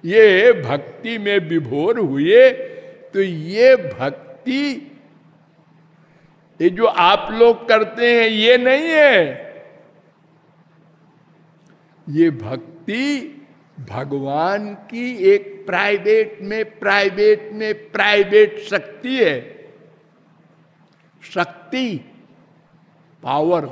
ये भक्ति में विभोर हुए तो ये भक्ति, ये जो आप लोग करते हैं, ये नहीं है। ये भक्ति भगवान की एक प्राइवेट में प्राइवेट में प्राइवेट शक्ति है। शक्ति, पावर।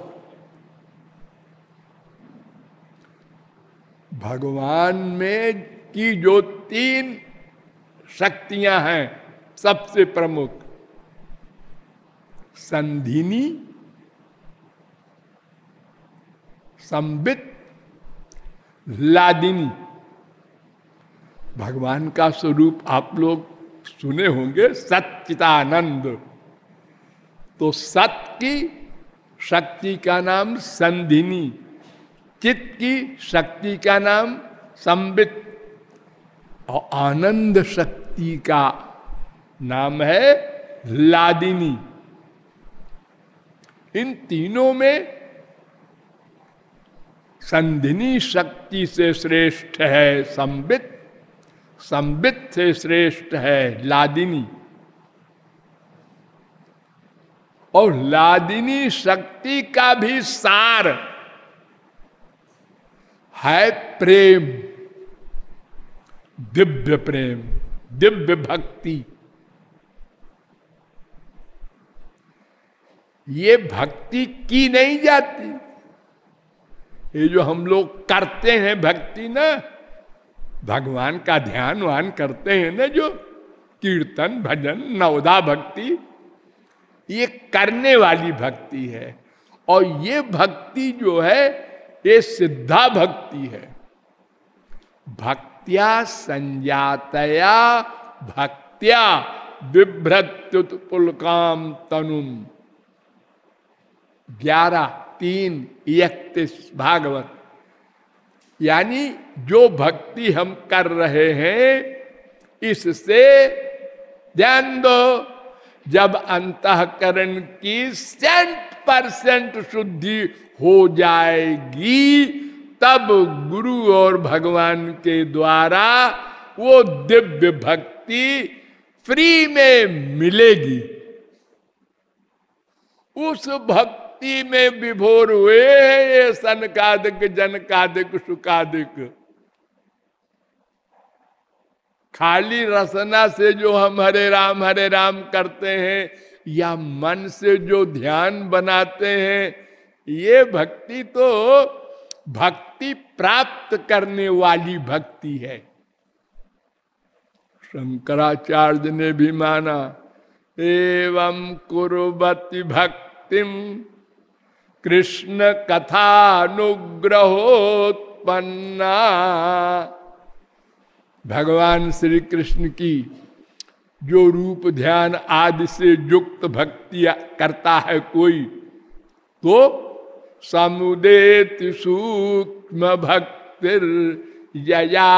भगवान में की जो तीन शक्तियाँ हैं, सबसे प्रमुख। संधिनी, संबित, लादिनी। भगवान का स्वरूप आप लोग सुने होंगे सच्चितानंद तो सत की शक्ति का नाम संधिनी चित्त की शक्ति का नाम संबित। और आनंद शक्ति का नाम है लादिनी। इन तीनों में संधिनी शक्ति से श्रेष्ठ है संबित। संबित से श्रेष्ठ है लादिनी। और लादिनी शक्ति का भी सार है प्रेम, दिव्य प्रेम, दिव्य भक्ति। ये भक्ति की नहीं जाती। ये जो हम लोग करते हैं भक्ति ना भगवान का ध्यान वान करते हैं ना जो? कीर्तन, भजन, नवदा भक्ति। ये करने वाली भक्ति है। और ये भक्ति जो है, ये सिद्धा भक्ति है। भक्त्या संजातया, भक्त्या बिभ्रत्युत पुलकाम तनुम। ग्यारह, तीन, इकतीस, भागवत। यानी जो भक्ति हम कर रहे हैं, इससे ध्यान दो। जब अंतकरण की सेंट परसेंट शुद्धि हो जाएगी, तब गुरु और भगवान के द्वारा वो दिव्य भक्ति फ्री में मिलेगी। उस भक्ति में विभोर हुए ये सनकादिक जनकादिक सुकादिक। खाली रसना से जो हम हरे राम हरे राम करते हैं, या मन से जो ध्यान बनाते हैं, ये भक्ति तो भक्ति प्राप्त करने वाली भक्ति है। शंकराचार्य ने भी माना, एवं कुरुबति भक्तिम कृष्ण कथानुग्रहोत्पन्ना। भगवान श्री कृष्ण की जो रूप ध्यान आदि से युक्त भक्ति करता है कोई तो समुदेत सूक्ष्म भक्तिर यया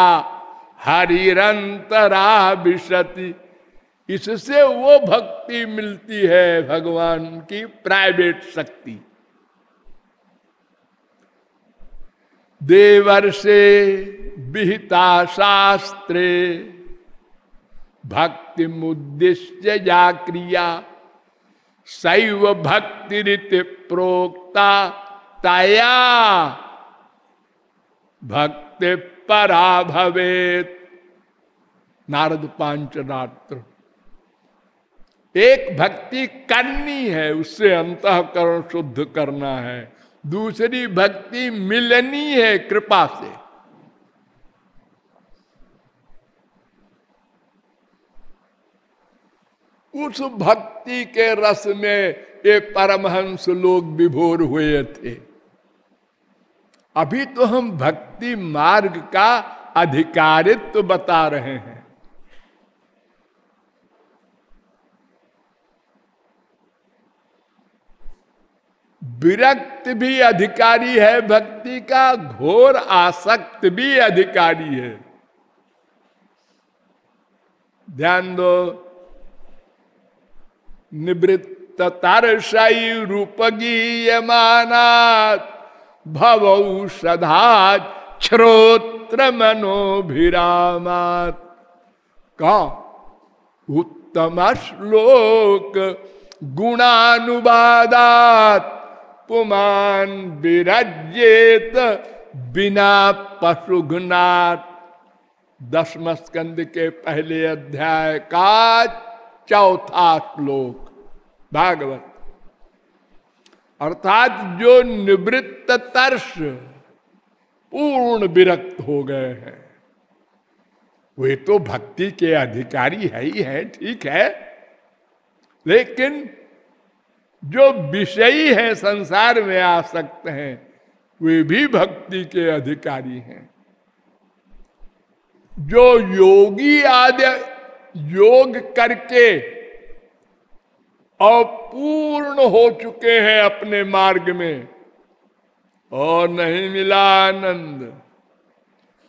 हरिरंतरा विशति इससे वो भक्ति मिलती है भगवान की प्राइवेट शक्ति। देवर्षे विहिता शास्त्रे। भक्ति मुद्दिश्य जा क्रिया। शैव भक्ति रीति प्रोक्ता तया। भक्ति परा भवेत। नारद पांचरात्र। एक भक्ति करनी है, उससे अंतकरण शुद्ध करना है। दूसरी भक्ति मिलनी है कृपा से। उस भक्ति के रस में ये परमहंस लोग विभोर हुए थे। अभी तो हम भक्ति मार्ग का अधिकारित्व तो बता रहे हैं। विरक्त भी अधिकारी है, भक्ति का घोर आसक्त भी अधिकारी है। ध्यान दो निवृत्त तारसाई रूपगीयमानात भव सधा श्रोत्र मनोभिरामात का? उत्तम श्लोक गुणानुवादात। पुमान विराजेत बिना पशुघनाथ दसम स्कंद के पहले अध्याय का चौथा श्लोक, भागवत। अर्थात जो निवृत्त तर्श पूर्ण विरक्त हो गए हैं, वे तो भक्ति के अधिकारी है ही है, ठीक है? लेकिन जो विषयी है संसार में आ सकते हैं, वे भी भक्ति के अधिकारी हैं। जो योगी आदि, योग करके अपूर्ण हो चुके हैं अपने मार्ग में, और नहीं मिला आनंद।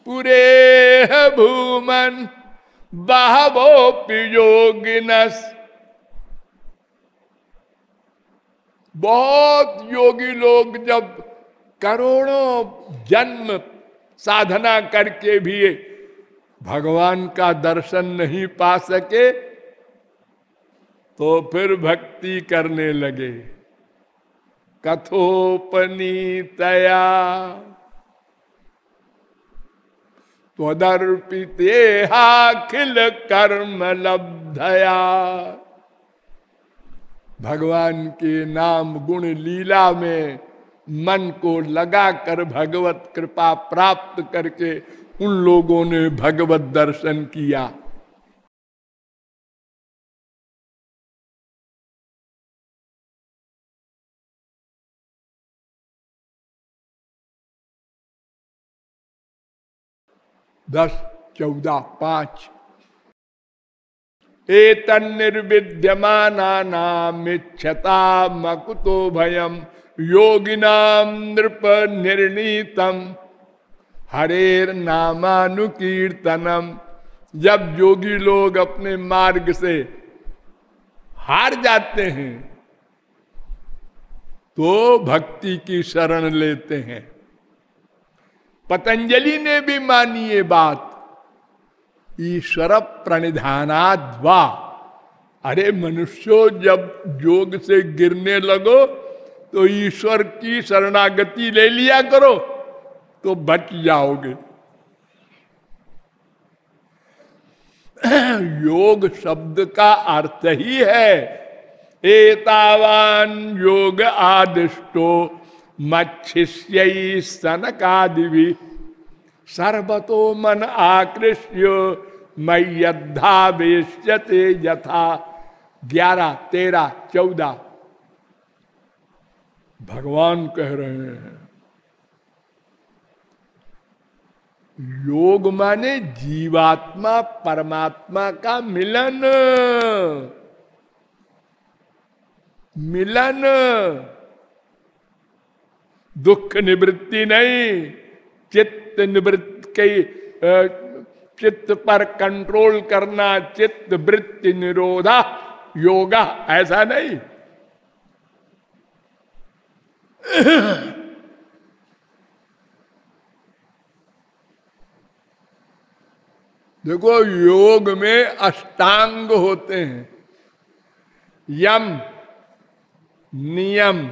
पूरे भूमन, बहवो पियोगिनस बहुत योगी लोग जब करोड़ों जन्म साधना करके भी भगवान का दर्शन नहीं पा सके तो फिर भक्ति करने लगे। कथोपनीतया। हाखिल कर्म लब्धया। भगवान के नाम गुण लीला में मन को लगाकर भगवत कृपा प्राप्त करके उन लोगों ने भगवत दर्शन किया। दस, चौदह, पाँच। एतन निर्विद्यमानामिच्छता मकुतो भयम योगिनाम नृप निर्णीतम हरेर नामानुकीर्तनम जब योगी लोग अपने मार्ग से हार जाते हैं तो भक्ति की शरण लेते हैं। पतंजलि ने भी मानी ये बात। ईश्वर प्रणिधानाद्वा अरे मनुष्यो, जब योग से गिरने लगो तो ईश्वर की शरणागति ले लिया करो तो बच जाओगे। योग शब्द का अर्थ ही है, एतावान योग आदिष्टो, मच्छिष्य सनकादि सर्वतो मन आकृष्य मय्यधावेश्यते यथा। ग्यारह, तेरह, चौदह। भगवान कह रहे हैं, योग माने जीवात्मा, परमात्मा का मिलन। मिलन। दुख निवृत्ति नहीं, चित्त निवृत्ति के चित्त पर कंट्रोल करना चित्त वृत्ति निरोधा। योगा ऐसा नहीं। देखो, योग में अष्टांग होते हैं। यम, नियम।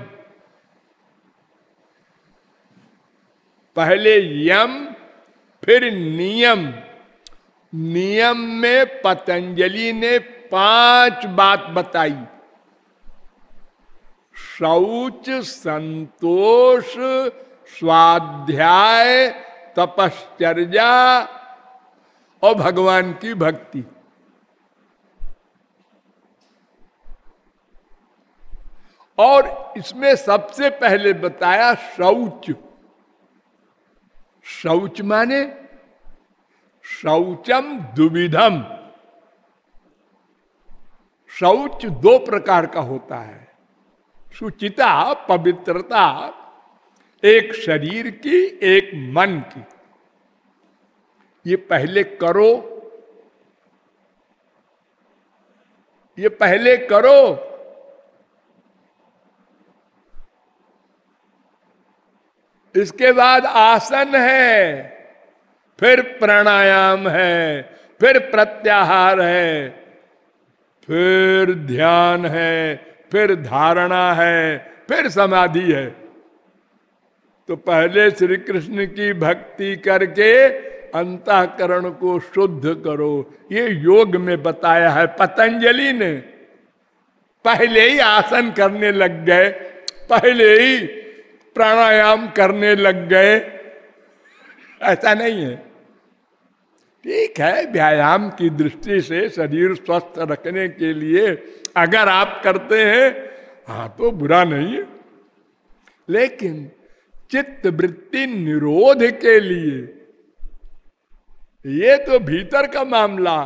पहले यम, फिर नियम। नियम में पतंजलि ने पाँच बात बताई। शौच, संतोष, स्वाध्याय, तपश्चर्या और भगवान की भक्ति। और इसमें सबसे पहले बताया शौच। शौच माने शौचम दुविधम। शौच दो प्रकार का होता है। सुचिता, पवित्रता, एक शरीर की, एक मन की। ये पहले करो। ये पहले करो। इसके बाद आसन है। फिर प्राणायाम है, फिर प्रत्याहार है, फिर ध्यान है, फिर धारणा है, फिर समाधि है। तो पहले श्री कृष्ण की भक्ति करके अंतकरण को शुद्ध करो। ये योग में बताया है पतंजलि ने। पहले ही आसन करने लग गए, पहले ही प्राणायाम करने लग गए। ऐसा नहीं है। ठीक है, व्यायाम की दृष्टि से शरीर स्वस्थ रखने के लिए अगर आप करते हैं हाँ तो बुरा नहीं है। लेकिन चित्त वृत्ति निरोध के लिए, ये तो भीतर का मामला,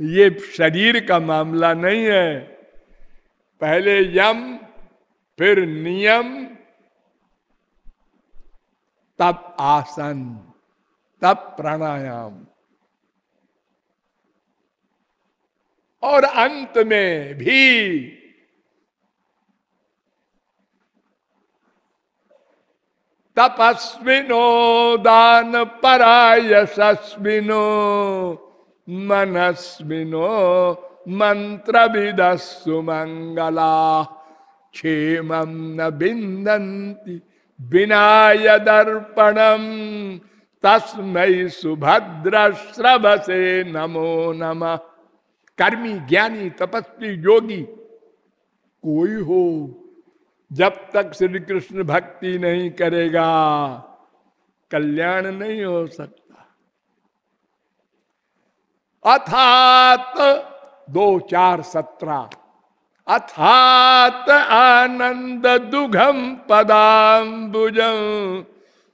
ये शरीर का मामला नहीं है। पहले यम, फिर नियम, तब आसन। तब प्राणायाम और अंत में भी तपस्विनो दान परायशस्विनो मनस्विनो मंत्र सुमंगला क्षेम न बिंदती विनाय दर्पणम तस्मय सुभद्र श्रभ से नमो नम। कर्मी, ज्ञानी, तपस्वी, योगी, कोई हो, जब तक श्री कृष्ण भक्ति नहीं करेगा, कल्याण नहीं हो सकता। अथात दो चार सत्रह, अथात आनंद दुघम पदाबुज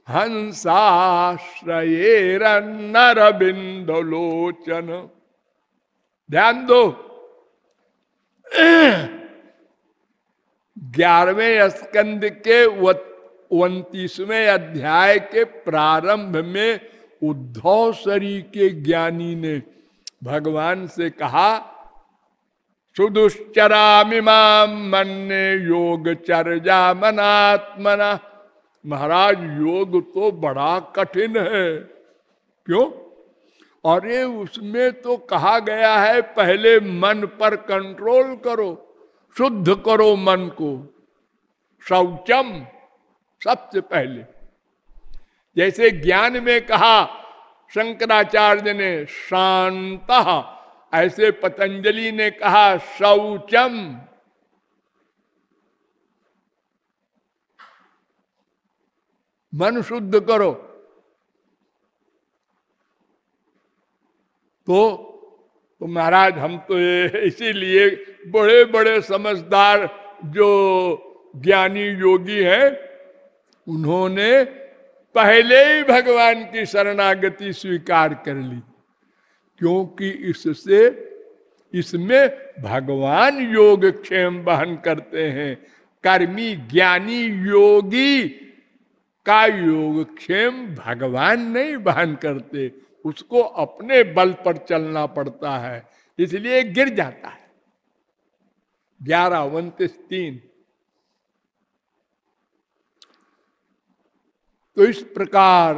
हंसाश्रये नर बिंदलोचन ध्यान दो। ग्यारहवें स्कंद के उन्तीसवें अध्याय के प्रारंभ में उद्धव शरी के ज्ञानी ने भगवान से कहा सुदुश्चरामिमाम मन योग चर्जा मनात्मना महाराज, योग तो बड़ा कठिन है। क्यों? अरे, उसमें तो कहा गया है, पहले मन पर कंट्रोल करो, शुद्ध करो मन को। शौचम, सबसे पहले। जैसे ज्ञान में कहा, शंकराचार्य ने, शांत, ऐसे पतंजलि ने कहा, शौचम। मन शुद्ध करो। तो तो महाराज, हम तो इसीलिए बड़े बड़े समझदार जो ज्ञानी योगी हैं, उन्होंने पहले ही भगवान की शरणागति स्वीकार कर ली। क्योंकि इससे, इसमें भगवान योग क्षेम बहन करते हैं, कर्मी ज्ञानी योगी का योगक्षेम भगवान नहीं बहन करते, उसको अपने बल पर चलना पड़ता है, इसलिए गिर जाता है। ग्यारह, उन्तीस, तीन। तो इस प्रकार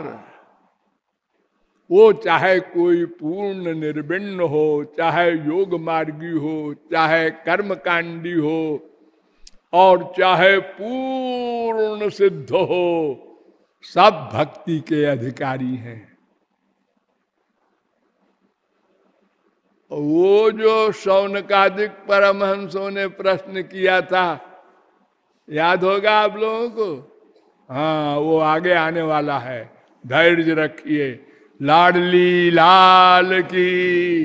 वो चाहे कोई पूर्ण निर्विण्ण हो, चाहे योग मार्गी हो, चाहे कर्मकांडी हो, और चाहे पूर्ण सिद्ध हो सब भक्ति के अधिकारी हैं। वो जो सौनकादिक परमहंसों ने प्रश्न किया था, याद होगा आप लोगों को? हाँ वो आगे आने वाला है। धैर्य रखिए। लाडली लाल की